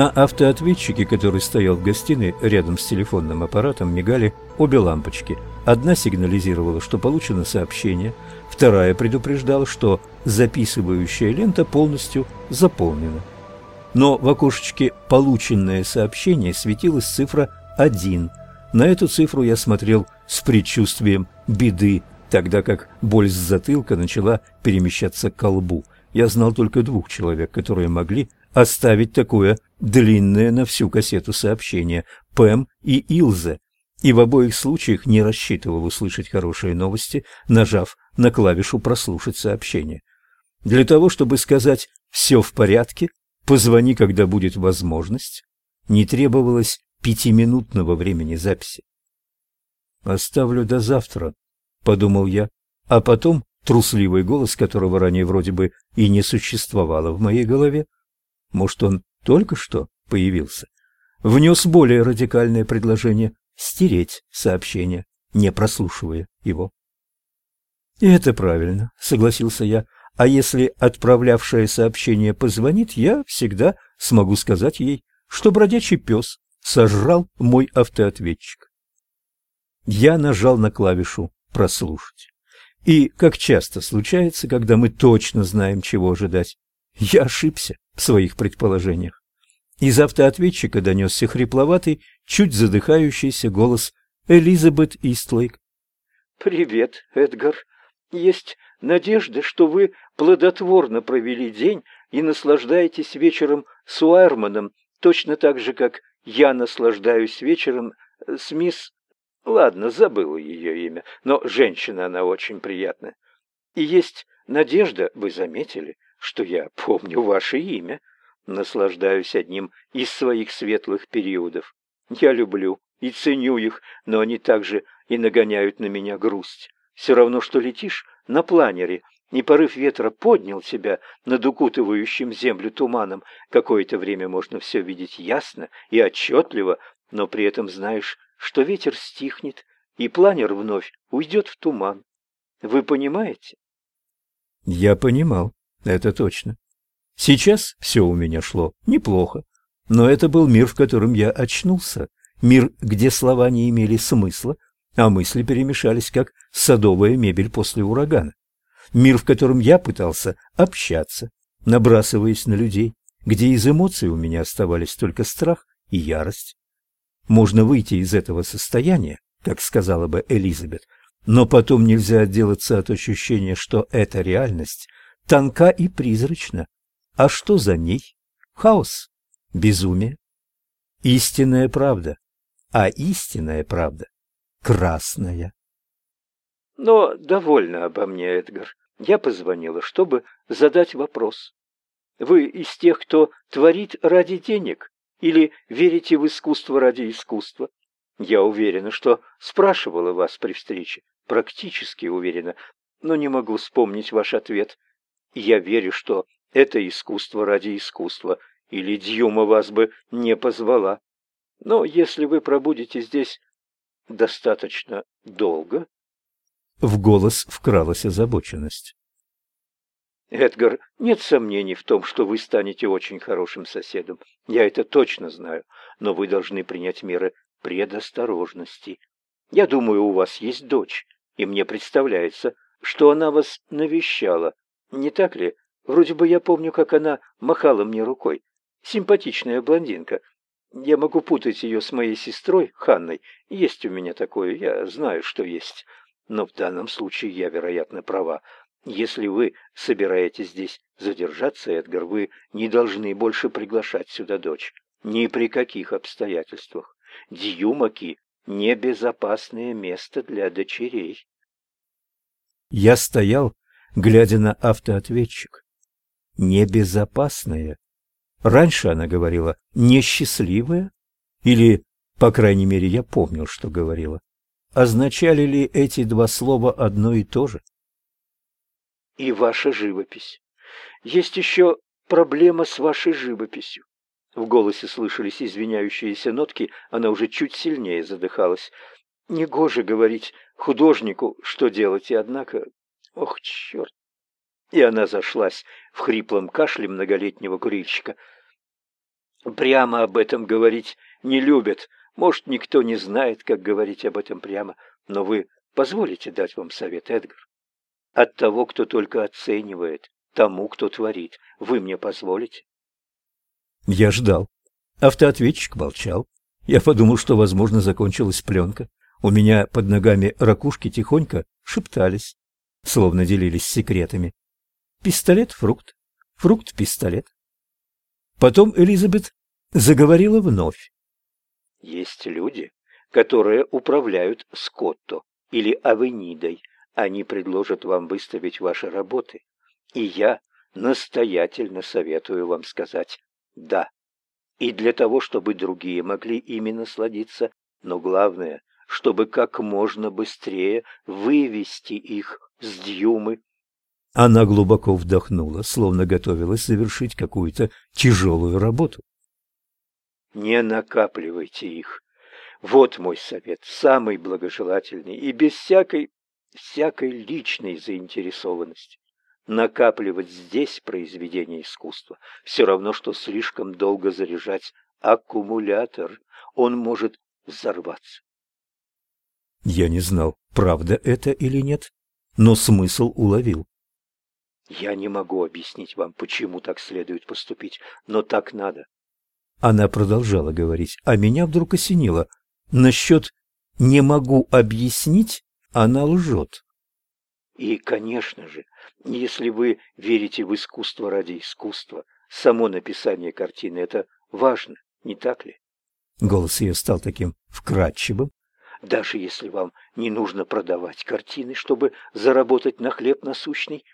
На автоответчике, который стоял в гостиной рядом с телефонным аппаратом, мигали обе лампочки. Одна сигнализировала, что получено сообщение, вторая предупреждала, что записывающая лента полностью заполнена. Но в окошечке «Полученное сообщение» светилась цифра 1. На эту цифру я смотрел с предчувствием беды, тогда как боль с затылка начала перемещаться к колбу. Я знал только двух человек, которые могли оставить такое длинное на всю кассету сообщение – Пэм и Илзе, и в обоих случаях не рассчитывал услышать хорошие новости, нажав на клавишу «Прослушать сообщение». Для того, чтобы сказать «все в порядке», «позвони, когда будет возможность», не требовалось пятиминутного времени записи. «Оставлю до завтра», — подумал я, а потом трусливый голос, которого ранее вроде бы и не существовало в моей голове, может, он только что появился, внес более радикальное предложение стереть сообщение, не прослушивая его. «И это правильно», — согласился я. «А если отправлявшая сообщение позвонит, я всегда смогу сказать ей, что бродячий пес сожрал мой автоответчик». Я нажал на клавишу «Прослушать». И, как часто случается, когда мы точно знаем, чего ожидать, я ошибся своих предположениях. Из автоответчика донесся хрипловатый, чуть задыхающийся голос Элизабет Истлейк. «Привет, Эдгар. Есть надежда, что вы плодотворно провели день и наслаждаетесь вечером с Уайерманом, точно так же, как я наслаждаюсь вечером с мисс... Ладно, забыла ее имя, но женщина она очень приятная. И есть надежда, вы заметили, что я помню ваше имя, наслаждаюсь одним из своих светлых периодов. Я люблю и ценю их, но они также и нагоняют на меня грусть. Все равно, что летишь на планере, и порыв ветра поднял тебя над укутывающим землю туманом. Какое-то время можно все видеть ясно и отчетливо, но при этом знаешь, что ветер стихнет, и планер вновь уйдет в туман. Вы понимаете? Я понимал. Это точно. Сейчас все у меня шло неплохо, но это был мир, в котором я очнулся, мир, где слова не имели смысла, а мысли перемешались, как садовая мебель после урагана. Мир, в котором я пытался общаться, набрасываясь на людей, где из эмоций у меня оставались только страх и ярость. Можно выйти из этого состояния, как сказала бы Элизабет, но потом нельзя отделаться от ощущения, что эта реальность тонка и призрачна. А что за ней? Хаос, безумие, истинная правда. А истинная правда красная. Но довольно обо мне, Эдгар. Я позвонила, чтобы задать вопрос. Вы из тех, кто творит ради денег или верите в искусство ради искусства? Я уверена, что спрашивала вас при встрече, практически уверена, но не могу вспомнить ваш ответ. Я верю, что это искусство ради искусства, или Дьюма вас бы не позвала. Но если вы пробудете здесь достаточно долго... В голос вкралась озабоченность. Эдгар, нет сомнений в том, что вы станете очень хорошим соседом. Я это точно знаю, но вы должны принять меры предосторожности. Я думаю, у вас есть дочь, и мне представляется, что она вас навещала не так ли? Вроде бы я помню, как она махала мне рукой. Симпатичная блондинка. Я могу путать ее с моей сестрой, Ханной. Есть у меня такое, я знаю, что есть. Но в данном случае я, вероятно, права. Если вы собираетесь здесь задержаться, Эдгар, вы не должны больше приглашать сюда дочь. Ни при каких обстоятельствах. Дьюмаки — небезопасное место для дочерей. Я стоял, глядя на автоответчик. Небезопасная. Раньше она говорила «несчастливая» или, по крайней мере, я помнил, что говорила. Означали ли эти два слова одно и то же? И ваша живопись. Есть еще проблема с вашей живописью. В голосе слышались извиняющиеся нотки, она уже чуть сильнее задыхалась. Негоже говорить художнику, что делать, и однако Ох, черт! И она зашлась в хриплом кашле многолетнего курильщика. прямо об этом говорить не любят. Может, никто не знает, как говорить об этом прямо, но вы позволите дать вам совет, Эдгар? От того, кто только оценивает, тому, кто творит. Вы мне позволите? Я ждал. Автоответчик молчал. Я подумал, что, возможно, закончилась пленка. У меня под ногами ракушки тихонько шептались, словно делились секретами. Пистолет-фрукт, фрукт-пистолет. Потом Элизабет заговорила вновь. Есть люди, которые управляют Скотто или Авенидой. Они предложат вам выставить ваши работы. И я настоятельно советую вам сказать «да». И для того, чтобы другие могли ими насладиться, но главное, чтобы как можно быстрее вывести их с дюмы. Она глубоко вдохнула, словно готовилась завершить какую-то тяжелую работу. Не накапливайте их. Вот мой совет, самый благожелательный и без всякой, всякой личной заинтересованности. Накапливать здесь произведение искусства все равно, что слишком долго заряжать аккумулятор. Он может взорваться. Я не знал, правда это или нет, но смысл уловил. Я не могу объяснить вам, почему так следует поступить, но так надо. Она продолжала говорить, а меня вдруг осенило. Насчет «не могу объяснить» она лжет. И, конечно же, если вы верите в искусство ради искусства, само написание картины – это важно, не так ли? Голос ее стал таким вкрадчивым. Даже если вам не нужно продавать картины, чтобы заработать на хлеб насущный,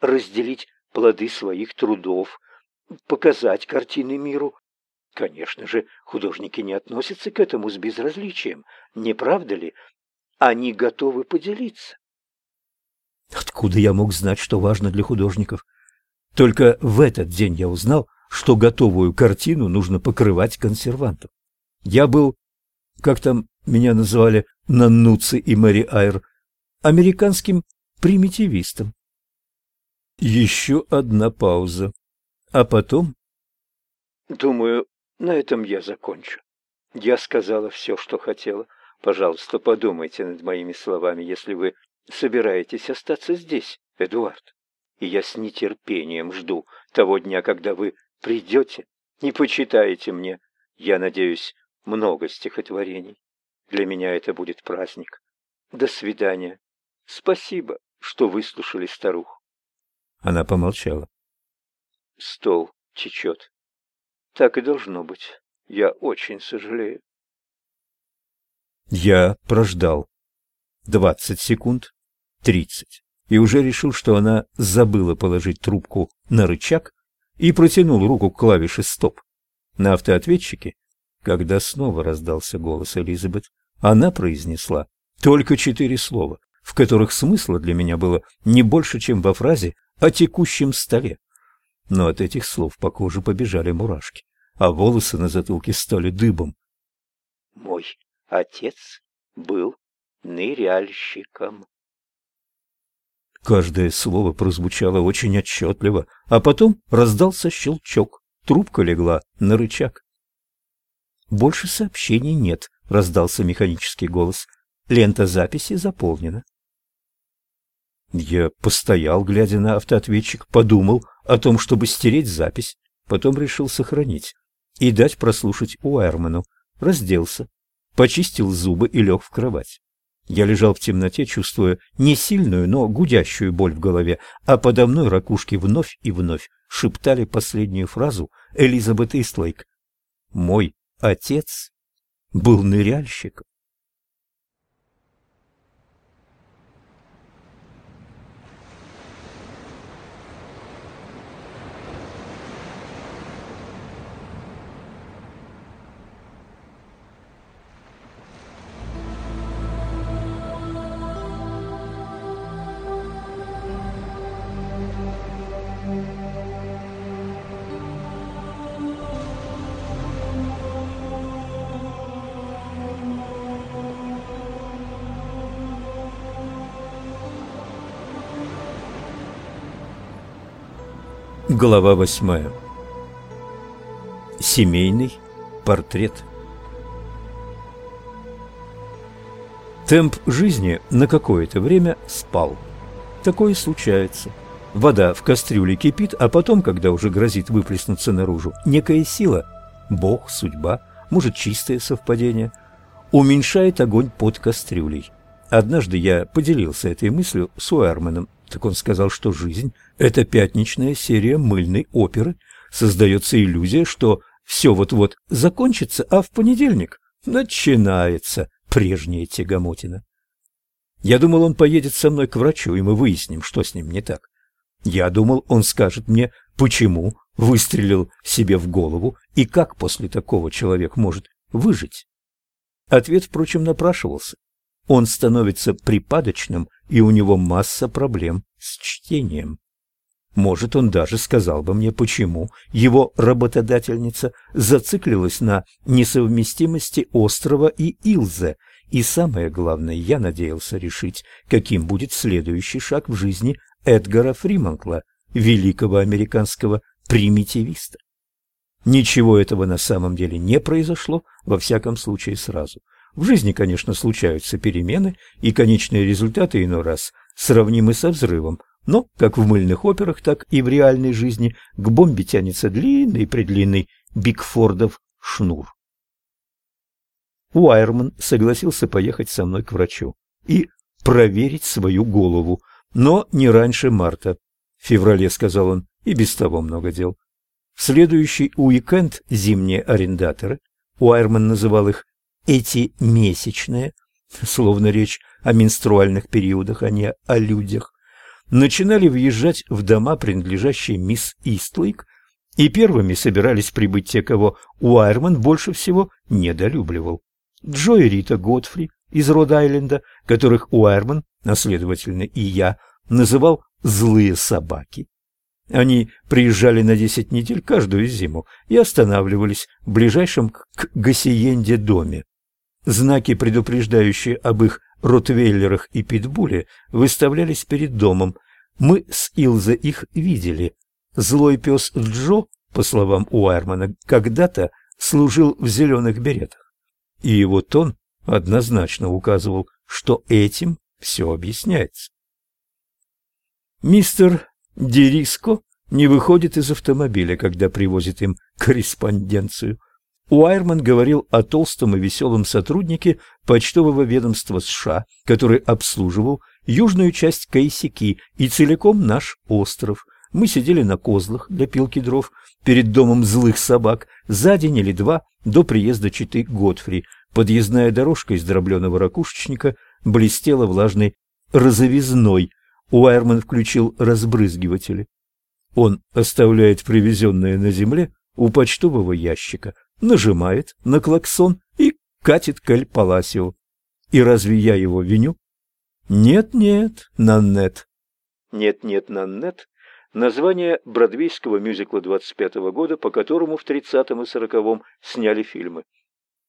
разделить плоды своих трудов, показать картины миру, Конечно же, художники не относятся к этому с безразличием, не правда ли? Они готовы поделиться. Откуда я мог знать, что важно для художников? Только в этот день я узнал, что готовую картину нужно покрывать консервантом. Я был, как там меня называли Наннуци и Мэри Айр, американским примитивистом. Еще одна пауза. А потом... Думаю, на этом я закончу. Я сказала все, что хотела. Пожалуйста, подумайте над моими словами, если вы собираетесь остаться здесь, Эдуард. И я с нетерпением жду того дня, когда вы придете и почитаете мне, я надеюсь, много стихотворений. Для меня это будет праздник. До свидания. Спасибо, что выслушали старуху. Она помолчала. Стол течет. Так и должно быть. Я очень сожалею. Я прождал двадцать секунд, тридцать, и уже решил, что она забыла положить трубку на рычаг и протянул руку к клавише «Стоп». На автоответчике, когда снова раздался голос Элизабет, она произнесла только четыре слова, в которых смысла для меня было не больше, чем во фразе о текущем столе но от этих слов по коже побежали мурашки, а волосы на затылке стали дыбом. «Мой отец был ныряльщиком». Каждое слово прозвучало очень отчетливо, а потом раздался щелчок, трубка легла на рычаг. «Больше сообщений нет», — раздался механический голос. «Лента записи заполнена». Я постоял, глядя на автоответчик, подумал о том, чтобы стереть запись, потом решил сохранить и дать прослушать Уайерману. Разделся, почистил зубы и лег в кровать. Я лежал в темноте, чувствуя не сильную, но гудящую боль в голове, а подо мной ракушки вновь и вновь шептали последнюю фразу Элизабет Истлейк. «Мой отец был ныряльщиком». Глава восьмая Семейный портрет. Темп жизни на какое-то время спал. Такое случается. Вода в кастрюле кипит, а потом, когда уже грозит выплеснуться наружу, некая сила, Бог, судьба, может чистое совпадение, уменьшает огонь под кастрюлей. Однажды я поделился этой мыслью с Уэрманом, так он сказал, что жизнь – это пятничная серия мыльной оперы, создается иллюзия, что все вот-вот закончится, а в понедельник начинается прежняя тягомотина. Я думал, он поедет со мной к врачу, и мы выясним, что с ним не так. Я думал, он скажет мне, почему выстрелил себе в голову и как после такого человек может выжить. Ответ, впрочем, напрашивался. Он становится припадочным, и у него масса проблем с чтением. Может, он даже сказал бы мне, почему его работодательница зациклилась на несовместимости острова и Илзе, и самое главное, я надеялся решить, каким будет следующий шаг в жизни Эдгара Фримонкла, великого американского примитивиста. Ничего этого на самом деле не произошло, во всяком случае сразу. В жизни, конечно, случаются перемены, и конечные результаты иной раз сравнимы со взрывом, но, как в мыльных операх, так и в реальной жизни, к бомбе тянется длинный-предлинный Бигфордов шнур. Уайерман согласился поехать со мной к врачу и проверить свою голову, но не раньше марта. В феврале, сказал он, и без того много дел. В следующий уикенд зимние арендаторы, Уайерман называл их «эти месячные», словно речь о менструальных периодах, а не о людях, начинали въезжать в дома, принадлежащие мисс Истлейк, и первыми собирались прибыть те, кого Уайерман больше всего недолюбливал. Джо и Рита Годфри из Род-Айленда, которых Уайерман, а следовательно и я, называл «злые собаки». Они приезжали на десять недель каждую зиму и останавливались в ближайшем к Гассиенде доме. Знаки, предупреждающие об их ротвейлерах и питбуле выставлялись перед домом. Мы с Илза их видели. Злой пес Джо, по словам Уайермана, когда-то служил в зеленых беретах. И его тон однозначно указывал, что этим все объясняется. Мистер Дериско не выходит из автомобиля, когда привозит им корреспонденцию. Уайерман говорил о толстом и веселом сотруднике почтового ведомства США, который обслуживал южную часть Кайсики и целиком наш остров. Мы сидели на козлах для пилки дров перед домом злых собак за день или два до приезда читы Годфри. Подъездная дорожка из дробленого ракушечника блестела влажной розовизной. Уайерман включил разбрызгиватели. Он оставляет привезенное на земле у почтового ящика, нажимает на клаксон и катит к Эль-Паласио. И разве я его виню? Нет-нет, Наннет. Нет-нет, Наннет – название бродвейского мюзикла 25-го года, по которому в 30-м и 40-м сняли фильмы.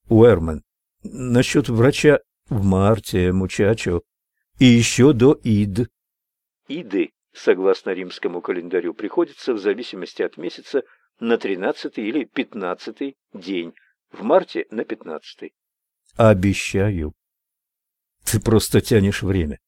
Уэрман, насчет врача в марте, мучачо, и еще до Ид. Иды, согласно римскому календарю, приходится в зависимости от месяца на 13 или 15 день, в марте на 15. Обещаю. Ты просто тянешь время.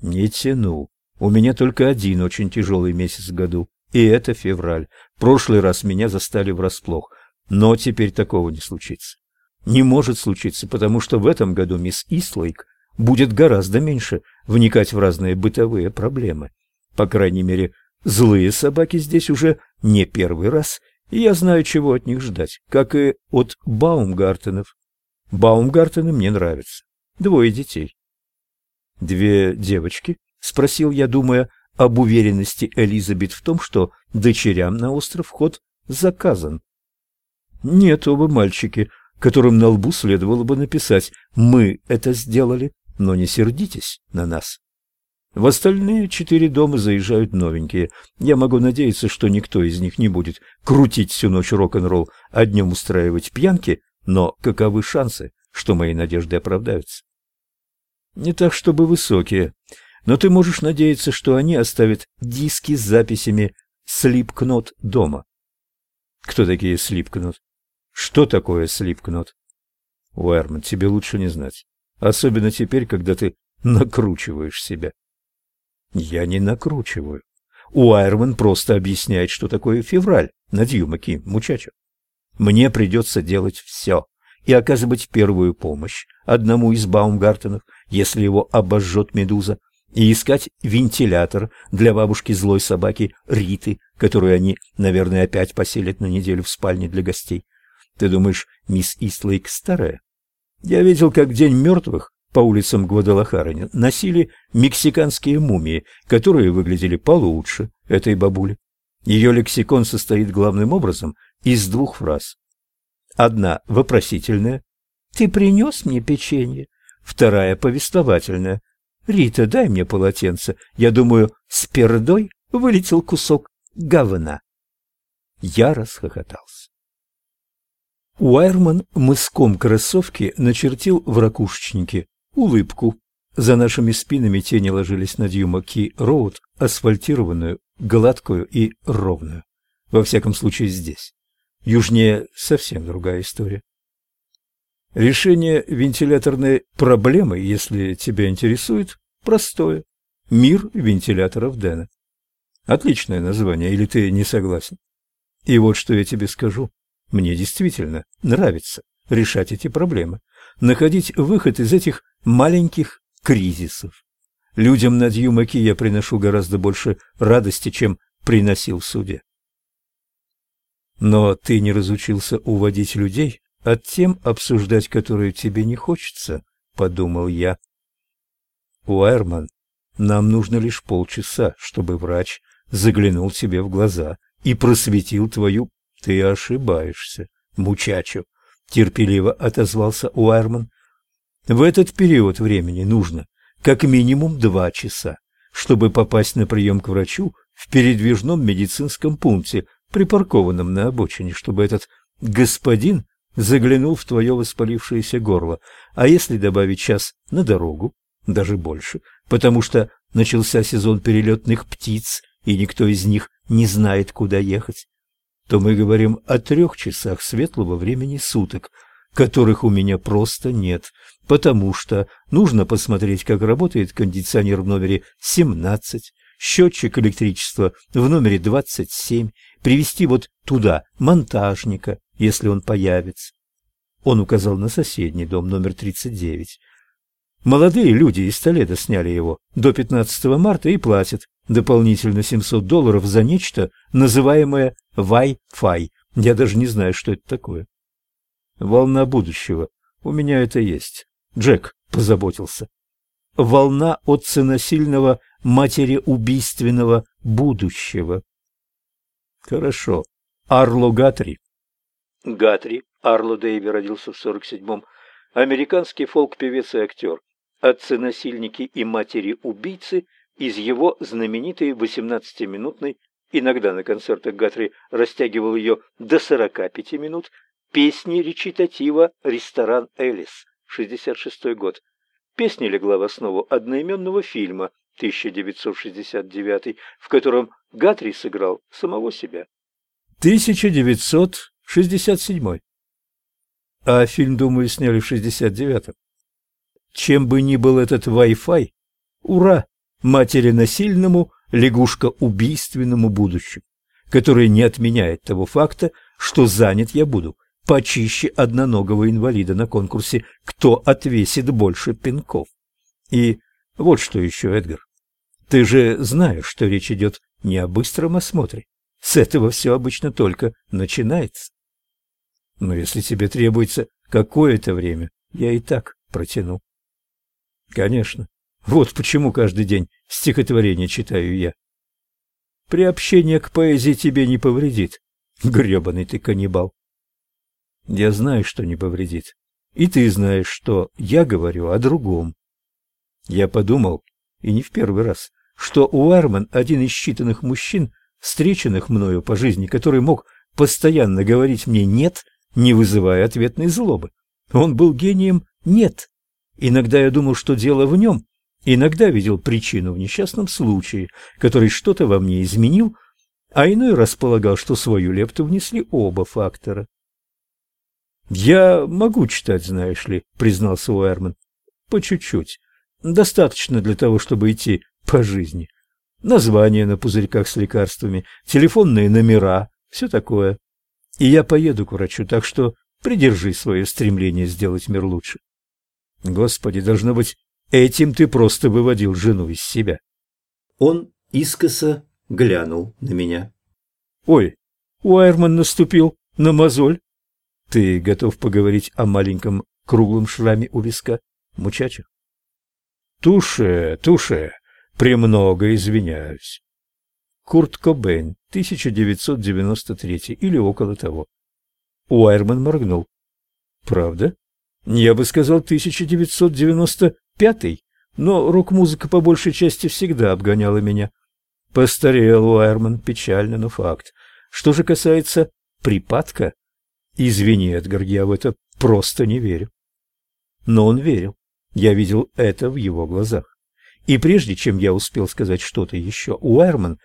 Не тяну. У меня только один очень тяжелый месяц в году, и это февраль. Прошлый раз меня застали врасплох, но теперь такого не случится. Не может случиться, потому что в этом году мисс Ислейк будет гораздо меньше вникать в разные бытовые проблемы. По крайней мере, Злые собаки здесь уже не первый раз, и я знаю, чего от них ждать, как и от Баумгартенов. Баумгартены мне нравятся. Двое детей. Две девочки? Спросил я, думая об уверенности Элизабет в том, что дочерям на остров вход заказан. Нет, оба мальчики, которым на лбу следовало бы написать «Мы это сделали, но не сердитесь на нас». В остальные четыре дома заезжают новенькие. Я могу надеяться, что никто из них не будет крутить всю ночь рок-н-ролл, а днем устраивать пьянки, но каковы шансы, что мои надежды оправдаются? Не так, чтобы высокие, но ты можешь надеяться, что они оставят диски с записями Слипкнот дома. Кто такие Слипкнот? Что такое слипкнот? Уэрман, тебе лучше не знать. Особенно теперь, когда ты накручиваешь себя. Я не накручиваю. Уайерман просто объясняет, что такое февраль над Юмаки, мучачо. Мне придется делать все и оказывать первую помощь одному из Баумгартенов, если его обожжет медуза, и искать вентилятор для бабушки злой собаки Риты, которую они, наверное, опять поселят на неделю в спальне для гостей. Ты думаешь, мисс Истлейк старая? Я видел, как День мертвых по улицам Гвадалахара носили мексиканские мумии, которые выглядели получше этой бабули. Ее лексикон состоит главным образом из двух фраз. Одна вопросительная «Ты принес мне печенье?» Вторая повествовательная «Рита, дай мне полотенце. Я думаю, с пердой вылетел кусок говна». Я расхохотался. Уайерман мыском кроссовки начертил в ракушечнике улыбку. За нашими спинами тени ложились на Дьюма-Ки-Роуд, асфальтированную, гладкую и ровную. Во всяком случае здесь. Южнее совсем другая история. Решение вентиляторной проблемы, если тебя интересует, простое. Мир вентиляторов Дэна. Отличное название, или ты не согласен? И вот что я тебе скажу. Мне действительно нравится решать эти проблемы, находить выход из этих маленьких кризисов. Людям на Дьюмаки я приношу гораздо больше радости, чем приносил в суде. Но ты не разучился уводить людей от тем, обсуждать которые тебе не хочется, подумал я. Уайерман, нам нужно лишь полчаса, чтобы врач заглянул тебе в глаза и просветил твою ты ошибаешься, мучачо, терпеливо отозвался Уайерман. В этот период времени нужно как минимум два часа, чтобы попасть на прием к врачу в передвижном медицинском пункте, припаркованном на обочине, чтобы этот господин заглянул в твое воспалившееся горло. А если добавить час на дорогу, даже больше, потому что начался сезон перелетных птиц, и никто из них не знает, куда ехать, то мы говорим о трех часах светлого времени суток, которых у меня просто нет, потому что нужно посмотреть, как работает кондиционер в номере 17, счетчик электричества в номере 27, привести вот туда монтажника, если он появится. Он указал на соседний дом номер 39. Молодые люди из Толедо сняли его до 15 марта и платят дополнительно 700 долларов за нечто, называемое Wi-Fi. Я даже не знаю, что это такое. Волна будущего. У меня это есть. Джек позаботился. Волна отценасильного матереубийственного будущего. Хорошо. Арло Гатри. Гатри, Арло Дэйви родился в 47-м. Американский фолк-певец и актер. Отцы-насильники и матери-убийцы из его знаменитой 18-минутной, иногда на концертах Гатри растягивал ее до 45 минут, песни речитатива «Ресторан Элис», 66 год. Песня легла в основу одноименного фильма 1969, в котором Гатри сыграл самого себя. 1967. А фильм, думаю, сняли в 69-м. Чем бы ни был этот Wi-Fi, ура, матери насильному, лягушка-убийственному будущему, которое не отменяет того факта, что занят я буду почище одноногого инвалида на конкурсе «Кто отвесит больше пинков». И вот что еще, Эдгар. Ты же знаешь, что речь идет не о быстром осмотре. С этого все обычно только начинается. Но если тебе требуется какое-то время, я и так протяну. Конечно. Вот почему каждый день стихотворение читаю я. Приобщение к поэзии тебе не повредит, грёбаный ты каннибал. Я знаю, что не повредит. И ты знаешь, что я говорю о другом. Я подумал, и не в первый раз, что Уэрман один из считанных мужчин, встреченных мною по жизни, который мог постоянно говорить мне «нет», не вызывая ответной злобы. Он был гением «нет». Иногда я думал, что дело в нем, иногда видел причину в несчастном случае, который что-то во мне изменил, а иной располагал, что свою лепту внесли оба фактора. «Я могу читать, знаешь ли», — признался Уэрман. «По чуть-чуть. Достаточно для того, чтобы идти по жизни. Названия на пузырьках с лекарствами, телефонные номера, все такое. И я поеду к врачу, так что придержи свое стремление сделать мир лучше. Господи, должно быть, этим ты просто выводил жену из себя. Он искоса глянул на меня. Ой, Уайерман наступил на мозоль. Ты готов поговорить о маленьком круглом шраме у виска, мучача? Туше, туше, премного извиняюсь. Курт Кобейн, 1993 или около того. Уайерман моргнул. Правда? Я бы сказал 1995 но рок-музыка по большей части всегда обгоняла меня. Постарел Уайерман, печально, но факт. Что же касается припадка, извини, Эдгар, я в это просто не верю. Но он верил. Я видел это в его глазах. И прежде чем я успел сказать что-то еще, Уайерман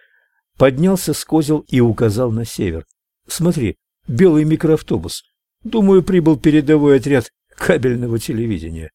поднялся с козел и указал на север. Смотри, белый микроавтобус. Думаю, прибыл передовой отряд кабельного телевидения.